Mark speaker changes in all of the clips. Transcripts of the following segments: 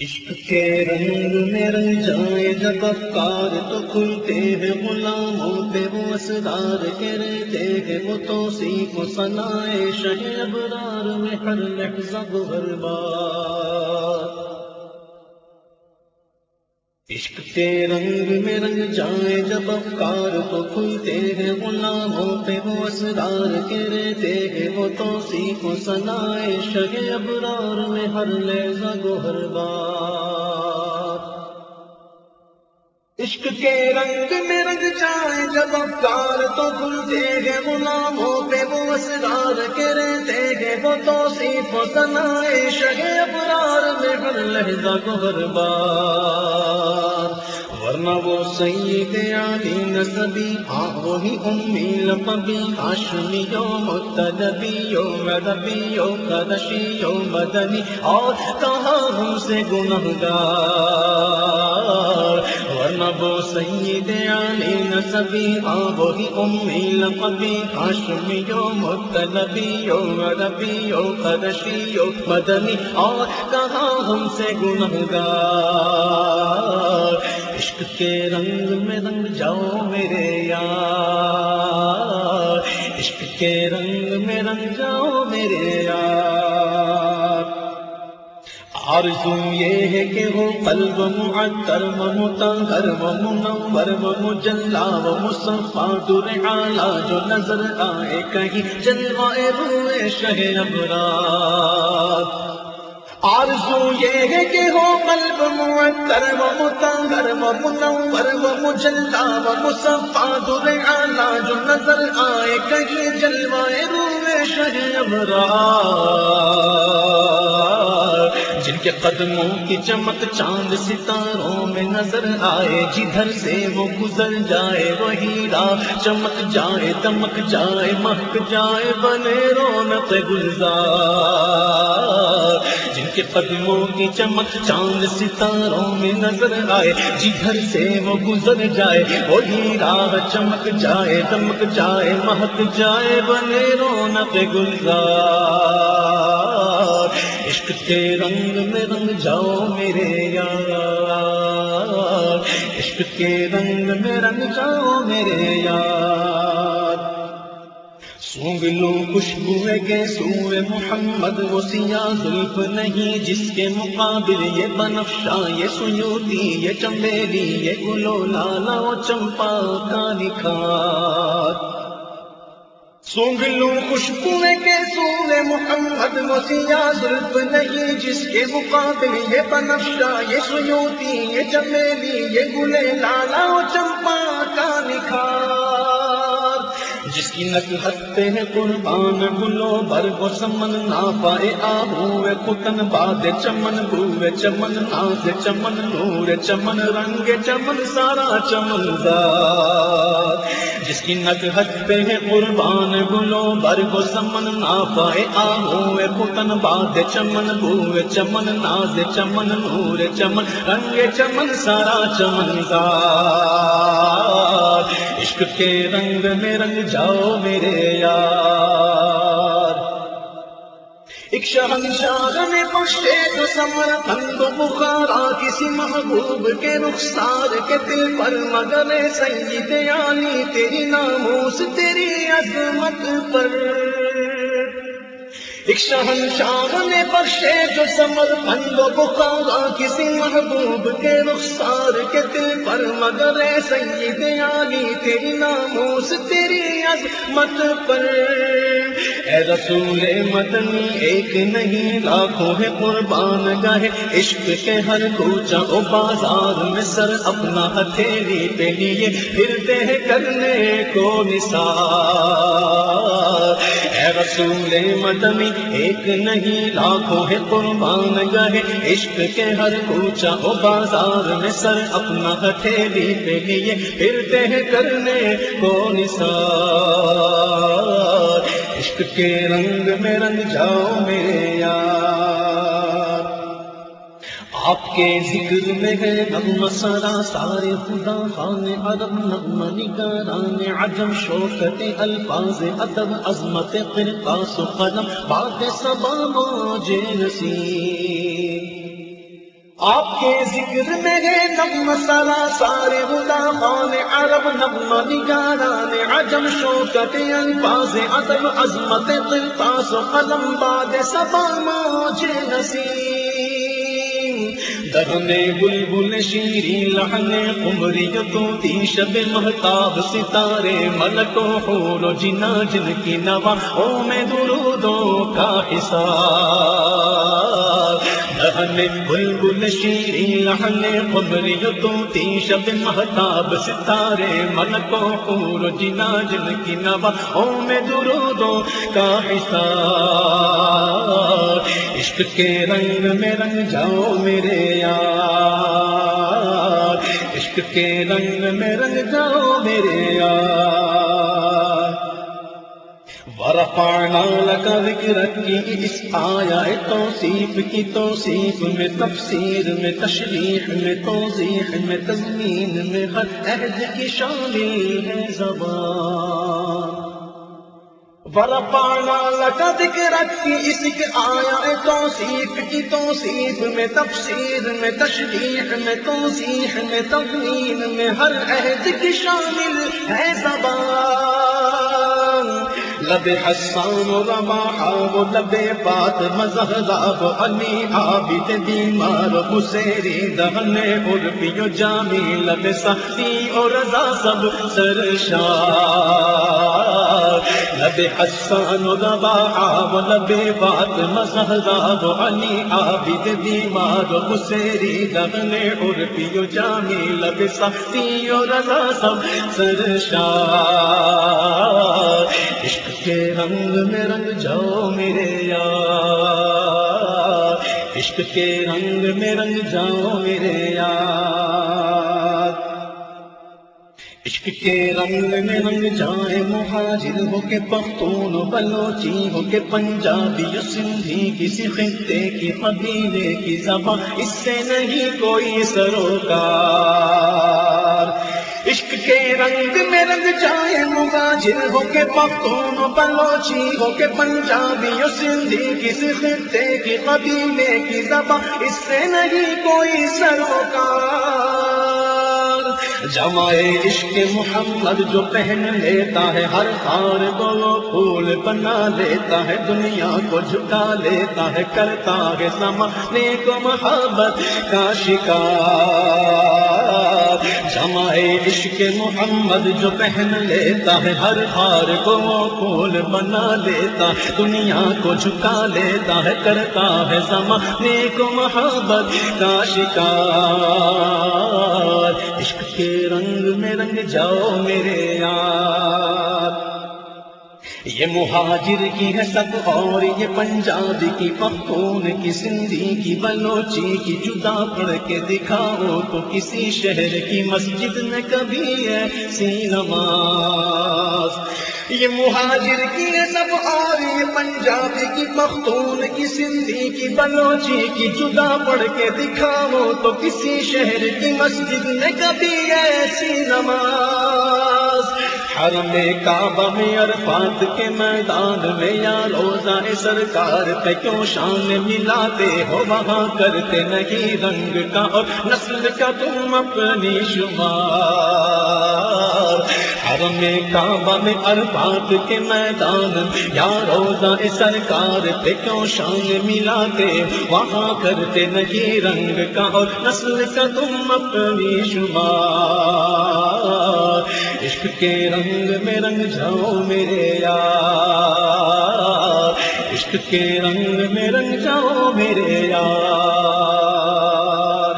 Speaker 1: عشق کے رنگ میں رنگ جائے جب افکار تو کھلتے ہیں غلاموں پہ وہ اسرار کے رہتے ہیں وہ توصیف و سنائے شہ ابرار میں ہر لحظہ ہر بار عشق کے رنگ میں رنگ جائے جب افکار تو کھلتے ہیں غلاموں پہ وہ اسرار کے رہتے ہیں وہ توصیف و سنائے شہ ابرار میں ہر لہذا گو ہر بار۔ عشق کے رنگ میں رنگ جائے جب افکار تو کھلتے ہیں غلاموں پہ وہ اسرار کے رہتے ہیں وہ توصیف و سنائے شہ ابرار ہر لہجہ گو بار۔ ورنہ وہ سید علی نصبی ہاں وہی امی لقبی ہاشمیو متدبیو مدبیو قدشیو مدنی۔ اور کہاں ہم سے گنہگار ورنہ سید علی نصبی ہاں وہی امی لقبی ہاشمیو متدبیو مدبیو قدشیو مدنی، اور کہاں ہم سے گنہگار؟ عشق کے رنگ میں رنگ جاؤ میرے یار، عشق کے رنگ میں رنگ جاؤ میرے یار۔ آرزو یہ ہے کہ وہ قلب معطر و متحر و منور و مجلا و مصفا در اعلی جو نظر آئے کہیں جلوائے روئے شہ ابرار آرزو یہ ہے کہ ہو قلب معطر و متحر و منور و مجلا و مصفا در اعلی جو نظر آئے کہیں جلوائے روئے شہ ابرار کے قدموں کی چمک چاند ستاروں میں نظر آئے، جدھر سے وہ گزر جائے وہی راہ، چمک جائے، دمک جائے، مہک جائے، بنے رونق گلزار۔ جن کے قدموں کی چمک چاند ستاروں میں نظر آئے، جدھر سے وہ گزر جائے وہی راہ، چمک جائے، دمک جائے، مہک جائے، بنے رونق گلزار۔ کے رنگ میں رنگ جاؤ میرے یار۔ عشق کے رنگ میں رنگ جاؤ میرے یار۔ سونگ لو خوشبو کے سوئے محمد، وہ سیاہ زلف نہیں، جس کے مقابل یہ بنفشا یہ سیوتی، یہ چمیلی، یہ گلو لالا، وہ چمپا کا نکھار۔ سونگ لوں خوشبو کے سونے محمد مسیح زلف نہیں، جس کے مقابل یہ بنفشا یہ سیوتی یہ چمیلی، یہ گلے، لالا چمپا کا نکھار۔ جس کی نقحت پہ ہے قربان گلو بر وہ سمن نہ پائے آہو کتن باد چمن بوے چمن ناز چمن نور چمن رنگ چمن سارا چمن دار جس کی نقحت پہ ہے قربان گلو بر وہ سمن نہ پائے آہو کتن باد چمن بوے چمن ناز چمن نور چمن رنگ چمن سارا چمن دار عشق کے رنگ میں رنگ جاؤ میرے یار۔ ایک شہنشاہ میں پشتے تو سمر پند بخارا کسی محبوب کے رخسار کے دل پر۔ مگر سید یعنی تیری ناموس، تیری عظمت پر۔ ایک شہنشاہ نے بخشے جو سمر پند بخارا کسی محبوب کے رخسار کے دل پر، مگر اے سید علی تیری ناموس تیری عظمت پر۔ اے رسول مدنی ایک نہیں، لاکھوں ہے قربان گاہ عشق کے ہر کوچا او بازار میں سر اپنا ہتھیلی پہ لیے۔ پھرتے ہیں کرنے کو نثار۔ اے رسول مدنی ایک نہیں، لاکھوں ہے قربان گاہ عشق کے ہر کوچا ہو بازار میں سر اپنا ہتھیلی پہ لیے پھرتے ہیں کرنے کو نثار عشق کے رنگ میں رنگ جاؤ میرے یار۔ آپ کے ذکر میں ہے نغم سرا، سارے خدا خان عرب نغم نگاران عجم، شوکت الفاظ، ادب، عظمت قرقاس و قلم بات سبا موج نصیب۔ آپ کے ذکر میں ہے نغم سرا، سارے خدا خان عرب نغم نگاران عجم، شوکت الفاظ، ادب، عظمت قلطاس و قلم، باد سبا موج نسیم درنے بلبل شیری لہنے قمری تو تی شب محتاب، ستارے ملکو حور و جنا جن کی نوا او میں درودوں کا حساب بل بل شیری لہنے خبری تی شب محتاب، ستارے من کو پور جنا جن کی نوا او میں درودوں کا حساب عشق کے رنگ میں رنگ جاؤ میرے یار۔ عشق کے رنگ میں رنگ جاؤ میرے یار۔ ورفعنا لك ذکرک کی اس آیا توصیف کی توصیف میں، تفسیر میں، تشریح میں، توضیح میں، تزمین میں ہر عہد کی شامل ہے زبان۔ ورفعنا لك ذکرک کی اس کے آیا توصیف کی، توصیف میں تفسیر، میں تشریح، میں توضیح، میں تزمین میں ہر عہد کی شامل ہے زبان۔ لب حسان و رما و لب پات مزہراب علی عابد دیمار حسیری دہنے عربی و جامی، لب سختی و رضا سب سرشار لب حسان و رما و لب پات مزہراب علی عابد دیمار حسیری دہنے عربی و جامی لب سختی و رضا سب سرشار عشق کے رنگ میں رنگ جاؤ میرے یار۔ عشق کے رنگ میں رنگ جاؤ میرے یار۔ عشق کے رنگ میں رنگ جائے مہاجر ہو کے پختون بلوچی ہو کے پنجابی سندھی، کسی خطے کی، قبیلے کی زبان، اس سے نہیں کوئی سروکار۔ عشق کے رنگ میں رنگ جائے مغاجر ہو کے پختون بلوچی ہو کے پنجابی سندھی، کسی خطے کی، قبیلے کی زبان، اس سے نہیں کوئی سروکار۔ جمائے عشق محمد جو پہن لیتا ہے، ہر ہار کو وہ پھول بنا لیتا ہے، دنیا کو جھکا لیتا ہے، کرتا ہے سمانے کو محبت کا شکار۔ عشق محمد جو پہن لیتا ہے، ہر ہار کو پھول بنا لیتا دنیا کو جھکا لیتا ہے، کرتا ہے زمانے کو محبت کا شکار۔ عشق کے رنگ میں رنگ جاؤ میرے یار۔ یہ مہاجر کی ہے سب اور یہ پنجاب کی پختون کی سندھی کی بلوچی کی جدا پڑھ کے دکھاؤ تو کسی شہر کی مسجد میں کبھی ایسی نماز۔ یہ مہاجر کی ہے سب اور یہ پنجابی کی پختون کی سندھی کی بلوچی کی جدا پڑھ کے دکھاؤ تو کسی شہر کی مسجد میں کبھی ایسی نماز۔ حرم کعبہ میں عرفات کے میدان میں یا روزہ سرکار پہ کیوں شان ملاتے ہو وہاں کرتے نہیں رنگ کا اور نسل کا تم اپنی شمار؟ حرم کعبہ میں عرفات کے میدان یا روزہ سرکار پہ کیوں شان ملاتے وہاں کرتے نہیں رنگ کا اور نسل کا تم اپنی شمار؟ عشق کے رنگ میں رنگ جاؤ میرے یار۔ عشق کے رنگ میں رنگ جاؤ میرے یار۔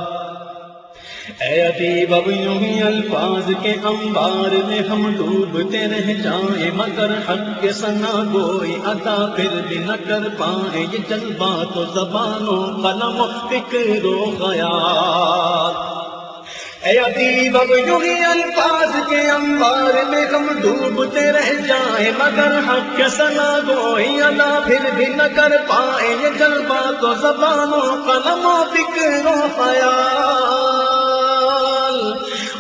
Speaker 1: اے ادیب، اب یوں ہی الفاظ کے انبار میں ہم ڈوبتے رہ جائیں، مگر حق کے سنا کوئی ادا پھر بھی نہ کر پائیں۔ یہ جذبہ تو زبانوں قلم و فکر و خیال اے ادیب، اب یوہی الفاظ کے انبار میں ہم ڈوبتے رہ جائیں، مگر حق کے سنا گوئی ادا پھر بھی نہ کر پائیں یہ جلبہ تو زبانوں قلم و فکر و خیال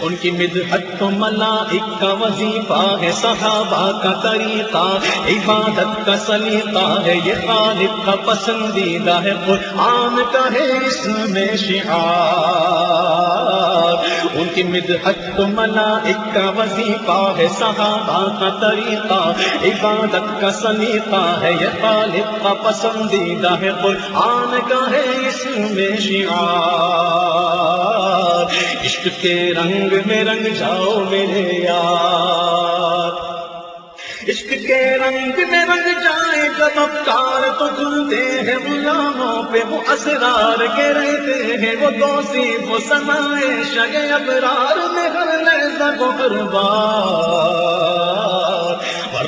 Speaker 1: ان کی مدحت تو ملائک کا وظیفہ ہے، صحابہ کا طریقہ عبادت کا سلیقہ ہے، یہ خالق کا پسندیدہ ہے، قرآن کا ہے اس میں شعار۔ ان کی مدحت تو ملائک کا وظیفہ ہے، صحابہ کا طریقہ عبادت کا سلیقہ ہے، یہ خالق کا پسندیدہ ہے، قرآن کا ہے اس میں شعار۔ عشق کے رنگ میں رنگ جاؤ میرے یار۔ عشق کے رنگ میں رنگ جائے جب افکار تو دھلتے ہیں غلاموں پہ، وہ اسرار کے رہتے ہیں، وہ دوسی وہ سنائے شگ ابرار میں ہر لہذا کو ہر بار۔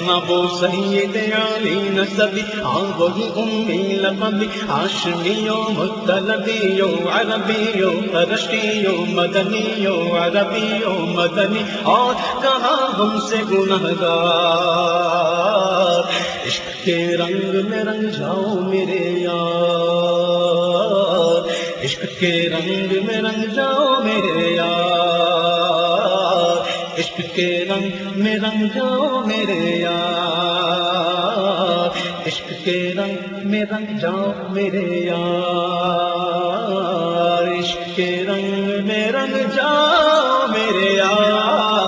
Speaker 1: ورنہ وہ سید علی نسبی ہاں وہی امی لقبی ہاشمیو مطلبیو عربیو رشتیو مدنیو عربیو مدنی، اور کہاں ہم سے گنہگار؟ عشق کے رنگ میں رنگ جاؤ میرے یار، عشق کے رنگ میں رنگ جاؤ میرے یار۔ عشق کے رنگ میں رنگ جاؤ میرے یار، عشق کے رنگ میں رنگ جاؤ میرے یار، عشق کے رنگ میں رنگ جاؤ میرے یار۔